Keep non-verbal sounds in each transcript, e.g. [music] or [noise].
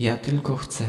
Ja tylko chcę,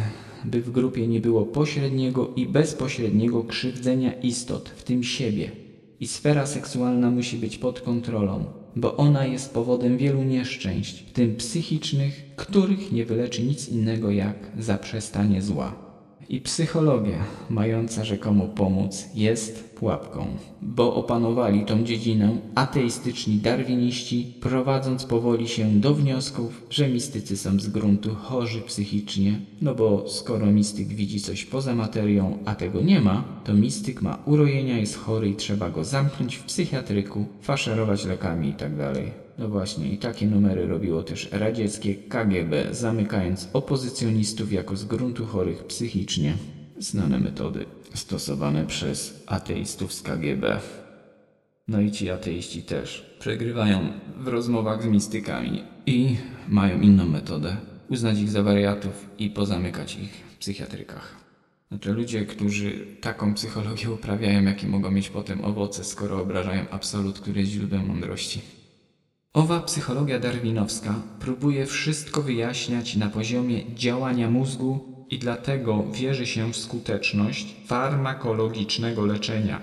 by w grupie nie było pośredniego i bezpośredniego krzywdzenia istot, w tym siebie. I sfera seksualna musi być pod kontrolą, bo ona jest powodem wielu nieszczęść, w tym psychicznych, których nie wyleczy nic innego jak zaprzestanie zła. I psychologia, mająca rzekomo pomóc, jest pułapką, bo opanowali tą dziedzinę ateistyczni darwiniści, prowadząc powoli się do wniosków, że mistycy są z gruntu chorzy psychicznie, no bo skoro mistyk widzi coś poza materią, a tego nie ma, to mistyk ma urojenia, jest chory i trzeba go zamknąć w psychiatryku, faszerować lekami itd. No właśnie, i takie numery robiło też radzieckie KGB, zamykając opozycjonistów jako z gruntu chorych psychicznie. Znane metody stosowane przez ateistów z KGB. No i ci ateiści też przegrywają w rozmowach z mistykami i mają inną metodę. Uznać ich za wariatów i pozamykać ich w psychiatrykach. Znaczy ludzie, którzy taką psychologię uprawiają, jakie mogą mieć potem owoce, skoro obrażają absolut, który jest źródłem mądrości. Owa psychologia darwinowska próbuje wszystko wyjaśniać na poziomie działania mózgu i dlatego wierzy się w skuteczność farmakologicznego leczenia.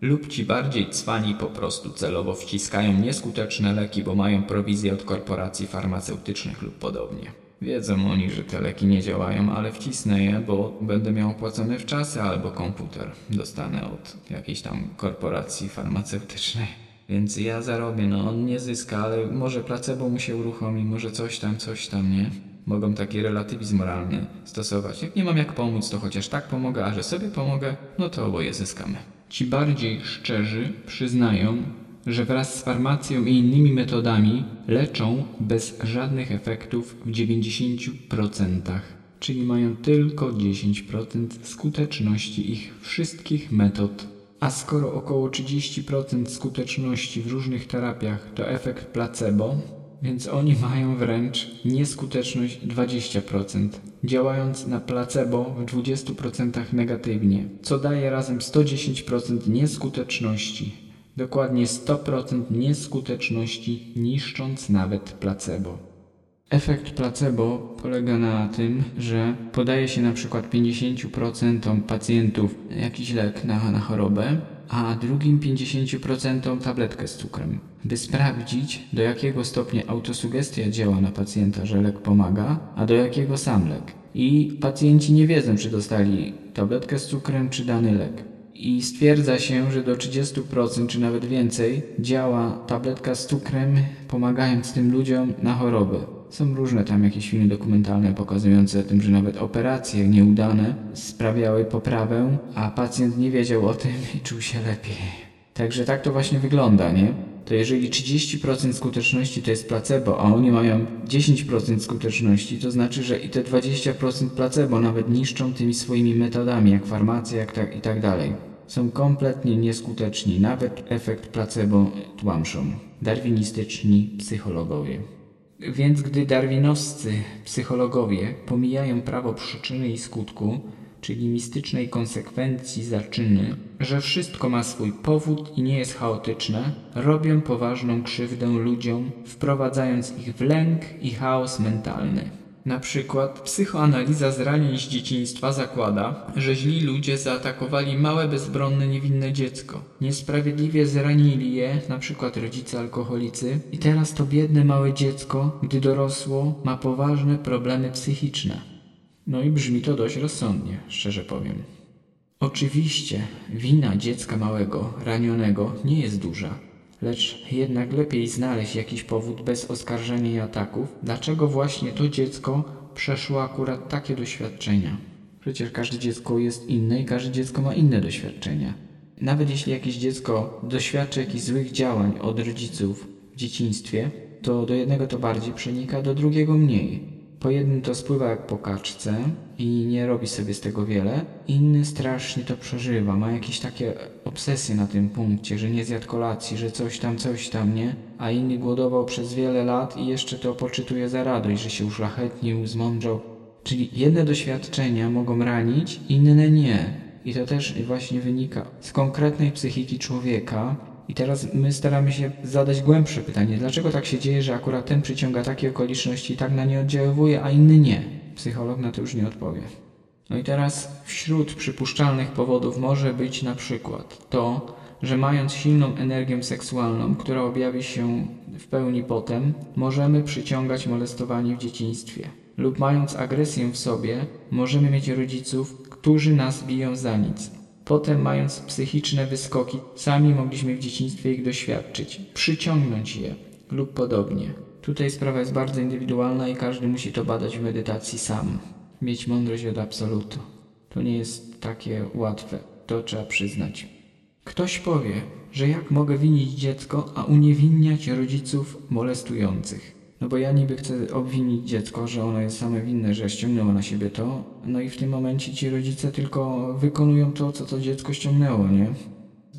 Lub ci bardziej cwani po prostu celowo wciskają nieskuteczne leki, bo mają prowizję od korporacji farmaceutycznych lub podobnie. Wiedzą oni, że te leki nie działają, ale wcisnę je, bo będę miał opłacone w czasy albo komputer dostanę od jakiejś tam korporacji farmaceutycznej. Więc ja zarobię, no on nie zyska, ale może placebo mu się uruchomi, może coś tam, coś tam, nie? Mogą taki relatywizm moralny stosować. Jak nie mam jak pomóc, to chociaż tak pomogę, a że sobie pomogę, no to oboje zyskamy. Ci bardziej szczerzy przyznają, że wraz z farmacją i innymi metodami leczą bez żadnych efektów w 90%, czyli mają tylko 10% skuteczności ich wszystkich metod a skoro około 30% skuteczności w różnych terapiach to efekt placebo, więc oni mają wręcz nieskuteczność 20%, działając na placebo w 20% negatywnie, co daje razem 110% nieskuteczności. Dokładnie 100% nieskuteczności, niszcząc nawet placebo. Efekt placebo polega na tym, że podaje się na przykład 50% pacjentów jakiś lek na, na chorobę, a drugim 50% tabletkę z cukrem, by sprawdzić do jakiego stopnia autosugestia działa na pacjenta, że lek pomaga, a do jakiego sam lek. I pacjenci nie wiedzą, czy dostali tabletkę z cukrem, czy dany lek. I stwierdza się, że do 30% czy nawet więcej działa tabletka z cukrem, pomagając tym ludziom na chorobę. Są różne tam jakieś filmy dokumentalne pokazujące tym, że nawet operacje nieudane sprawiały poprawę, a pacjent nie wiedział o tym i czuł się lepiej. Także tak to właśnie wygląda, nie? To jeżeli 30% skuteczności to jest placebo, a oni mają 10% skuteczności, to znaczy, że i te 20% placebo nawet niszczą tymi swoimi metodami, jak farmacja, jak tak i tak dalej. Są kompletnie nieskuteczni, nawet efekt placebo tłamszą. Darwinistyczni psychologowie. Więc gdy darwinowscy psychologowie pomijają prawo przyczyny i skutku, czyli mistycznej konsekwencji zaczyny, że wszystko ma swój powód i nie jest chaotyczne, robią poważną krzywdę ludziom, wprowadzając ich w lęk i chaos mentalny. Na przykład psychoanaliza zranień z dzieciństwa zakłada, że źli ludzie zaatakowali małe, bezbronne, niewinne dziecko. Niesprawiedliwie zranili je, na przykład rodzice alkoholicy, i teraz to biedne małe dziecko, gdy dorosło, ma poważne problemy psychiczne. No i brzmi to dość rozsądnie, szczerze powiem. Oczywiście wina dziecka małego, ranionego nie jest duża, lecz jednak lepiej znaleźć jakiś powód bez oskarżenia i ataków, dlaczego właśnie to dziecko przeszło akurat takie doświadczenia. Przecież każde dziecko jest inne i każde dziecko ma inne doświadczenia. Nawet jeśli jakieś dziecko doświadczy jakichś złych działań od rodziców w dzieciństwie, to do jednego to bardziej przenika, do drugiego mniej. Po jednym to spływa jak po kaczce i nie robi sobie z tego wiele. Inny strasznie to przeżywa, ma jakieś takie obsesje na tym punkcie, że nie zjadł kolacji, że coś tam, coś tam, nie? A inny głodował przez wiele lat i jeszcze to poczytuje za radość, że się uszlachetnił, zmądrzał. Czyli jedne doświadczenia mogą ranić, inne nie. I to też właśnie wynika z konkretnej psychiki człowieka, i teraz my staramy się zadać głębsze pytanie, dlaczego tak się dzieje, że akurat ten przyciąga takie okoliczności i tak na nie oddziaływuje, a inny nie. Psycholog na to już nie odpowie. No i teraz wśród przypuszczalnych powodów może być na przykład to, że mając silną energię seksualną, która objawi się w pełni potem, możemy przyciągać molestowanie w dzieciństwie. Lub mając agresję w sobie, możemy mieć rodziców, którzy nas biją za nic. Potem, mając psychiczne wyskoki, sami mogliśmy w dzieciństwie ich doświadczyć, przyciągnąć je lub podobnie. Tutaj sprawa jest bardzo indywidualna i każdy musi to badać w medytacji sam. Mieć mądrość od absolutu. To nie jest takie łatwe, to trzeba przyznać. Ktoś powie, że jak mogę winić dziecko, a uniewinniać rodziców molestujących. No bo ja niby chcę obwinić dziecko, że ono jest same winne, że ściągnęło na siebie to, no i w tym momencie ci rodzice tylko wykonują to, co to dziecko ściągnęło, nie?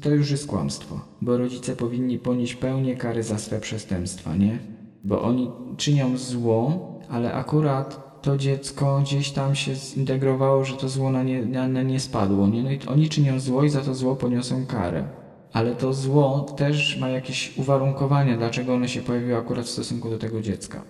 To już jest kłamstwo, bo rodzice powinni ponieść pełnię kary za swe przestępstwa, nie? Bo oni czynią zło, ale akurat to dziecko gdzieś tam się zintegrowało, że to zło na nie, na, na nie spadło, nie? No i oni czynią zło i za to zło poniosą karę ale to zło też ma jakieś uwarunkowania, dlaczego ono się pojawiło akurat w stosunku do tego dziecka.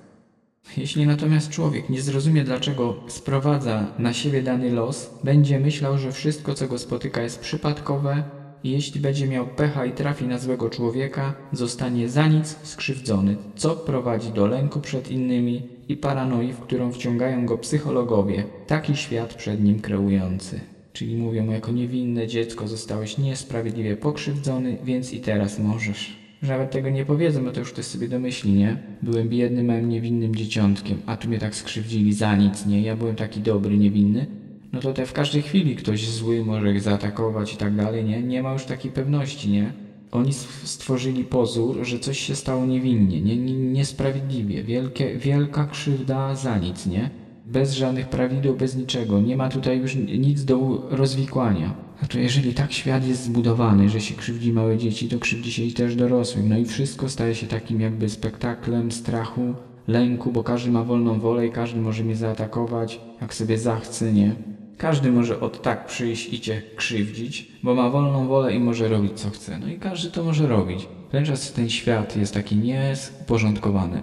Jeśli natomiast człowiek nie zrozumie, dlaczego sprowadza na siebie dany los, będzie myślał, że wszystko, co go spotyka, jest przypadkowe i jeśli będzie miał pecha i trafi na złego człowieka, zostanie za nic skrzywdzony, co prowadzi do lęku przed innymi i paranoi, w którą wciągają go psychologowie, taki świat przed nim kreujący. Czyli mówią mu jako niewinne dziecko zostałeś niesprawiedliwie pokrzywdzony, więc i teraz możesz. Że nawet tego nie powiedzą, bo to już ktoś sobie domyśli, nie? Byłem biednym, małym niewinnym dzieciątkiem, a tu mnie tak skrzywdzili za nic, nie? Ja byłem taki dobry, niewinny. No to te w każdej chwili ktoś zły może ich zaatakować i tak dalej, nie? Nie ma już takiej pewności, nie? Oni stworzyli pozór, że coś się stało niewinnie, nie, nie, niesprawiedliwie, wielkie, wielka krzywda za nic, nie? Bez żadnych prawideł, bez niczego. Nie ma tutaj już nic do rozwikłania. Znaczy, jeżeli tak świat jest zbudowany, że się krzywdzi małe dzieci, to krzywdzi się i też dorosłych. No i wszystko staje się takim jakby spektaklem strachu, lęku, bo każdy ma wolną wolę i każdy może mnie zaatakować, jak sobie zachce, nie? Każdy może od tak przyjść i cię krzywdzić, bo ma wolną wolę i może robić co chce. No i każdy to może robić. Wręcz ten świat jest taki niesporządkowany.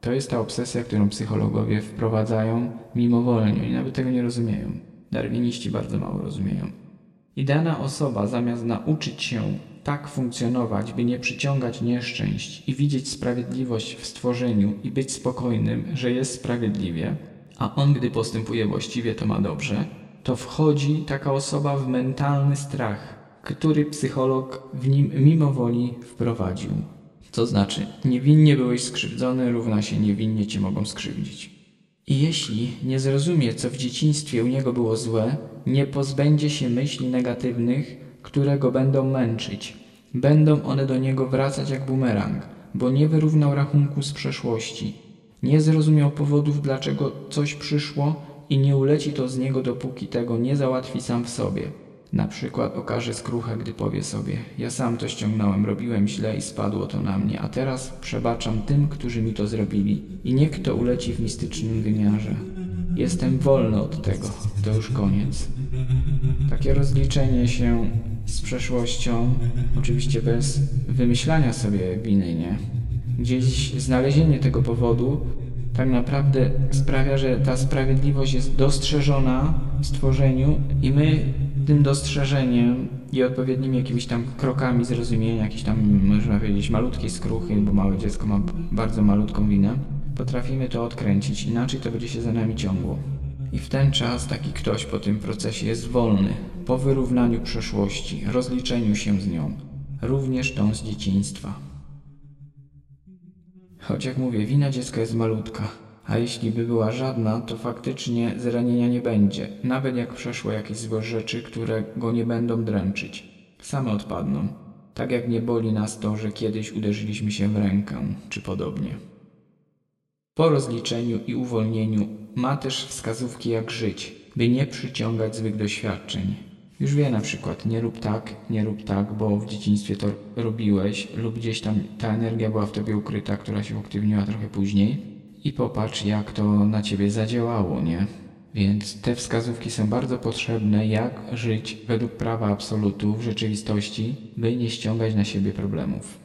To jest ta obsesja, którą psychologowie wprowadzają mimowolnie i nawet tego nie rozumieją. Darwiniści bardzo mało rozumieją. I dana osoba zamiast nauczyć się tak funkcjonować, by nie przyciągać nieszczęść i widzieć sprawiedliwość w stworzeniu i być spokojnym, że jest sprawiedliwie, a on gdy postępuje właściwie to ma dobrze, to wchodzi taka osoba w mentalny strach, który psycholog w nim mimowoli wprowadził. To znaczy, niewinnie byłeś skrzywdzony, równa się niewinnie cię mogą skrzywdzić. I jeśli nie zrozumie, co w dzieciństwie u niego było złe, nie pozbędzie się myśli negatywnych, które go będą męczyć. Będą one do niego wracać jak bumerang, bo nie wyrównał rachunku z przeszłości. Nie zrozumiał powodów, dlaczego coś przyszło i nie uleci to z niego, dopóki tego nie załatwi sam w sobie. Na przykład okaże skrucha, gdy powie sobie: Ja sam to ściągnąłem, robiłem źle i spadło to na mnie, a teraz przebaczam tym, którzy mi to zrobili. I niech kto uleci w mistycznym wymiarze. Jestem wolny od tego, to już koniec. Takie rozliczenie się z przeszłością, oczywiście bez wymyślania sobie winy, nie? Gdzieś znalezienie tego powodu tak naprawdę sprawia, że ta sprawiedliwość jest dostrzeżona w stworzeniu i my tym dostrzeżeniem i odpowiednimi jakimiś tam krokami zrozumienia, jakieś tam, można powiedzieć, malutkiej skruchy, bo małe dziecko ma bardzo malutką winę, potrafimy to odkręcić, inaczej to będzie się za nami ciągło. I w ten czas taki ktoś po tym procesie jest wolny, po wyrównaniu przeszłości, rozliczeniu się z nią, również tą z dzieciństwa. Choć jak mówię, wina dziecka jest malutka, a jeśli by była żadna, to faktycznie zranienia nie będzie, nawet jak przeszło jakieś złe rzeczy, które go nie będą dręczyć. Same odpadną. Tak jak nie boli nas to, że kiedyś uderzyliśmy się w rękę, czy podobnie. Po rozliczeniu i uwolnieniu ma też wskazówki jak żyć, by nie przyciągać złych doświadczeń. Już wie na przykład, nie rób tak, nie rób tak, bo w dzieciństwie to robiłeś, lub gdzieś tam ta energia była w tobie ukryta, która się uaktywniła trochę później i popatrz, jak to na ciebie zadziałało, nie? Więc te wskazówki są bardzo potrzebne, jak żyć według prawa absolutu w rzeczywistości, by nie ściągać na siebie problemów.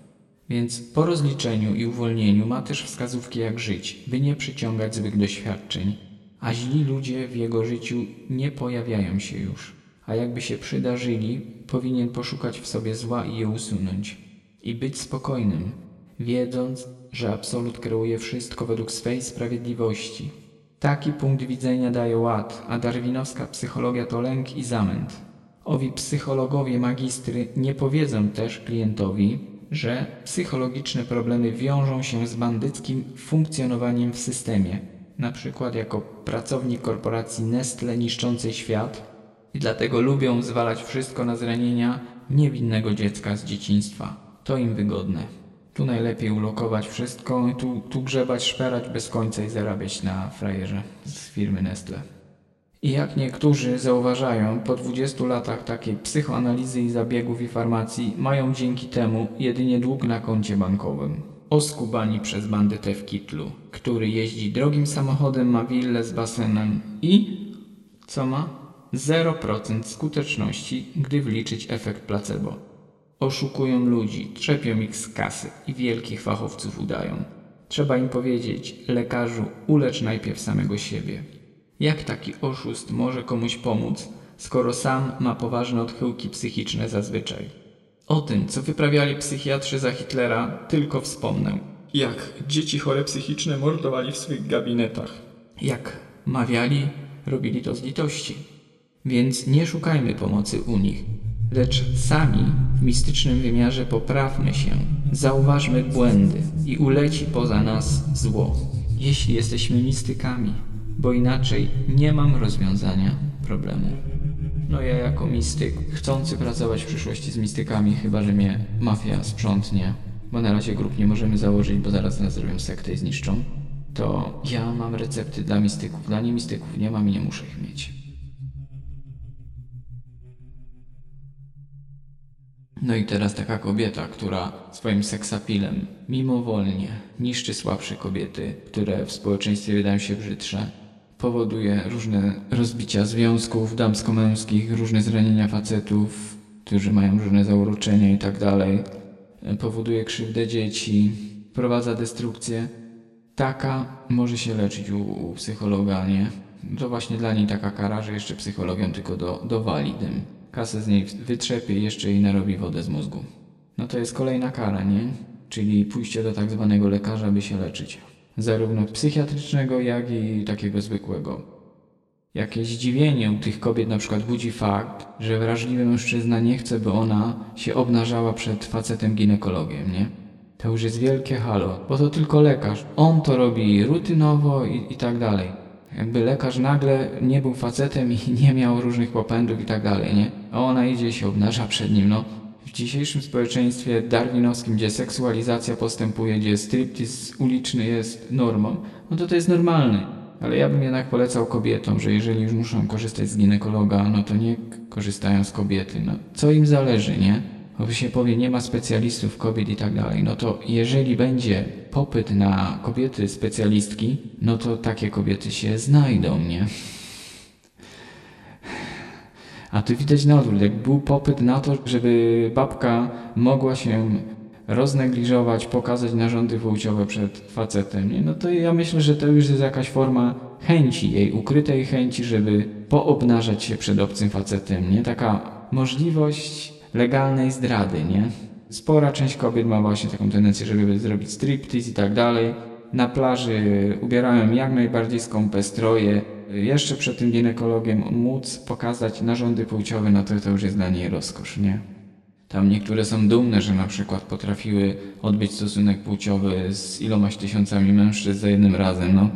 Więc po rozliczeniu i uwolnieniu ma też wskazówki, jak żyć, by nie przyciągać złych doświadczeń, a źli ludzie w jego życiu nie pojawiają się już. A jakby się przydarzyli, powinien poszukać w sobie zła i je usunąć. I być spokojnym, wiedząc, że Absolut kreuje wszystko według swej sprawiedliwości. Taki punkt widzenia daje ład, a darwinowska psychologia to lęk i zamęt. Owi psychologowie magistry nie powiedzą też klientowi, że psychologiczne problemy wiążą się z bandyckim funkcjonowaniem w systemie, na przykład jako pracownik korporacji Nestle niszczącej świat i dlatego lubią zwalać wszystko na zranienia niewinnego dziecka z dzieciństwa. To im wygodne. Tu najlepiej ulokować wszystko, tu, tu grzebać, szperać bez końca i zarabiać na frajerze z firmy Nestle. I jak niektórzy zauważają, po 20 latach takiej psychoanalizy i zabiegów i farmacji mają dzięki temu jedynie dług na koncie bankowym. Oskubani przez bandytę w kitlu, który jeździ drogim samochodem, ma willę z basenem i... co ma? 0% skuteczności, gdy wliczyć efekt placebo. Oszukują ludzi, trzepią ich z kasy i wielkich fachowców udają. Trzeba im powiedzieć, lekarzu, ulecz najpierw samego siebie. Jak taki oszust może komuś pomóc, skoro sam ma poważne odchyłki psychiczne zazwyczaj? O tym, co wyprawiali psychiatrzy za Hitlera, tylko wspomnę. Jak dzieci chore psychiczne mordowali w swych gabinetach. Jak mawiali, robili to z litości. Więc nie szukajmy pomocy u nich, lecz sami mistycznym wymiarze poprawmy się, zauważmy błędy i uleci poza nas zło. Jeśli jesteśmy mistykami, bo inaczej nie mam rozwiązania problemu. No ja jako mistyk, chcący pracować w przyszłości z mistykami, chyba że mnie mafia sprzątnie, bo na razie grup nie możemy założyć, bo zaraz nas zrobią sektę i zniszczą, to ja mam recepty dla mistyków. Dla niemistyków nie mam i nie muszę ich mieć. No i teraz taka kobieta, która swoim seksapilem mimowolnie niszczy słabsze kobiety, które w społeczeństwie wydają się brzydsze, powoduje różne rozbicia związków damsko-męskich, różne zranienia facetów, którzy mają różne zauroczenia i tak dalej, powoduje krzywdę dzieci, prowadza destrukcję. Taka może się leczyć u, u psychologa, nie? To właśnie dla niej taka kara, że jeszcze psychologią tylko do, dowali tym. Kasę z niej wytrzepie i jeszcze jej narobi wodę z mózgu. No to jest kolejna kara, nie? Czyli pójście do tak zwanego lekarza, by się leczyć zarówno psychiatrycznego, jak i takiego zwykłego. Jakieś zdziwienie u tych kobiet na przykład budzi fakt, że wrażliwy mężczyzna nie chce, by ona się obnażała przed facetem ginekologiem, nie? To już jest wielkie halo, bo to tylko lekarz. On to robi rutynowo i, i tak dalej. Jakby lekarz nagle nie był facetem i [laughs] nie miał różnych popędów i tak dalej, nie? A ona idzie się obnaża przed nim, no. W dzisiejszym społeczeństwie darwinowskim, gdzie seksualizacja postępuje, gdzie striptease uliczny jest normą, no to to jest normalne. Ale ja bym jednak polecał kobietom, że jeżeli już muszą korzystać z ginekologa, no to nie korzystają z kobiety. No, co im zależy, nie? Bo się powie, nie ma specjalistów kobiet i tak dalej. No to jeżeli będzie popyt na kobiety specjalistki, no to takie kobiety się znajdą, nie? A tu widać na odwrót, jak był popyt na to, żeby babka mogła się roznegliżować, pokazać narządy płciowe przed facetem, nie? no to ja myślę, że to już jest jakaś forma chęci, jej ukrytej chęci, żeby poobnażać się przed obcym facetem, nie? Taka możliwość legalnej zdrady, nie? Spora część kobiet ma właśnie taką tendencję, żeby zrobić striptease i tak dalej. Na plaży ubierają jak najbardziej skąpe stroje, jeszcze przed tym ginekologiem móc pokazać narządy płciowe, no to to już jest dla niej rozkosz, nie? Tam niektóre są dumne, że na przykład potrafiły odbyć stosunek płciowy z ilomaś tysiącami mężczyzn za jednym razem, no.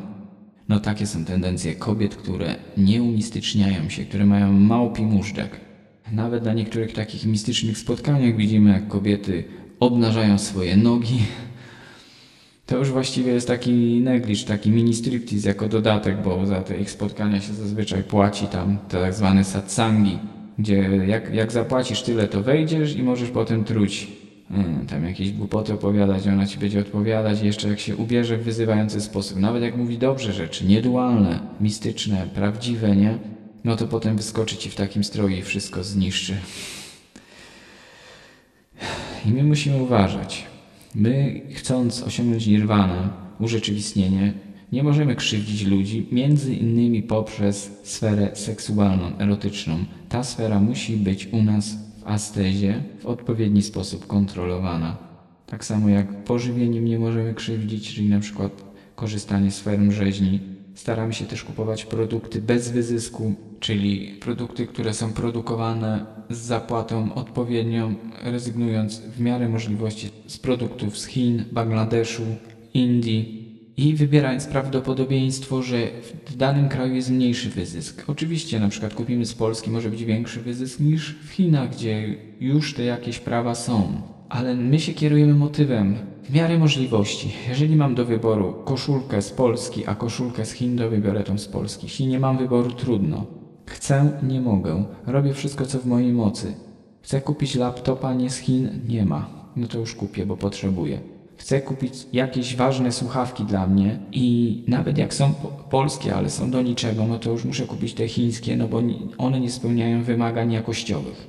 No takie są tendencje kobiet, które nie umistyczniają się, które mają małpi móżdżek. Nawet na niektórych takich mistycznych spotkaniach widzimy, jak kobiety obnażają swoje nogi, to już właściwie jest taki negliż, taki mini striptease jako dodatek, bo za te ich spotkania się zazwyczaj płaci tam te tak zwane satsangi, gdzie jak, jak zapłacisz tyle, to wejdziesz i możesz potem truć. Hmm, tam jakieś głupoty opowiadać, ona ci będzie odpowiadać jeszcze jak się ubierze w wyzywający sposób. Nawet jak mówi dobrze rzeczy, niedualne, mistyczne, prawdziwe, nie? No to potem wyskoczy ci w takim stroju i wszystko zniszczy. I my musimy uważać. My, chcąc osiągnąć nirwanę, urzeczywistnienie, Nie możemy krzywdzić ludzi, między innymi poprzez sferę seksualną, erotyczną. Ta sfera musi być u nas w astezie w odpowiedni sposób kontrolowana. Tak samo jak pożywieniem nie możemy krzywdzić, czyli na przykład korzystanie z ferm rzeźni. Staramy się też kupować produkty bez wyzysku, czyli produkty, które są produkowane z zapłatą odpowiednią, rezygnując w miarę możliwości z produktów z Chin, Bangladeszu, Indii i wybierając prawdopodobieństwo, że w danym kraju jest mniejszy wyzysk. Oczywiście na przykład kupimy z Polski, może być większy wyzysk niż w Chinach, gdzie już te jakieś prawa są. Ale my się kierujemy motywem w miarę możliwości. Jeżeli mam do wyboru koszulkę z Polski, a koszulkę z Chin, to wybiorę tą z Polski. Jeśli nie mam wyboru, trudno. Chcę, nie mogę. Robię wszystko, co w mojej mocy. Chcę kupić laptopa nie z Chin, nie ma. No to już kupię, bo potrzebuję. Chcę kupić jakieś ważne słuchawki dla mnie i nawet jak są po polskie, ale są do niczego, no to już muszę kupić te chińskie, no bo one nie spełniają wymagań jakościowych.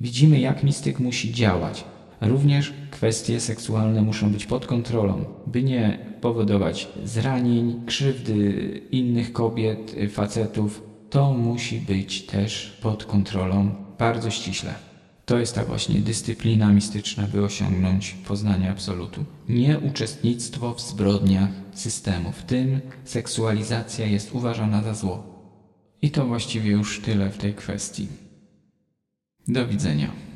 Widzimy, jak mistyk musi działać. Również kwestie seksualne muszą być pod kontrolą, by nie powodować zranień, krzywdy innych kobiet, facetów. To musi być też pod kontrolą bardzo ściśle. To jest ta właśnie dyscyplina mistyczna, by osiągnąć poznanie absolutu. Nie uczestnictwo w zbrodniach systemu, w tym seksualizacja jest uważana za zło. I to właściwie już tyle w tej kwestii. Do widzenia.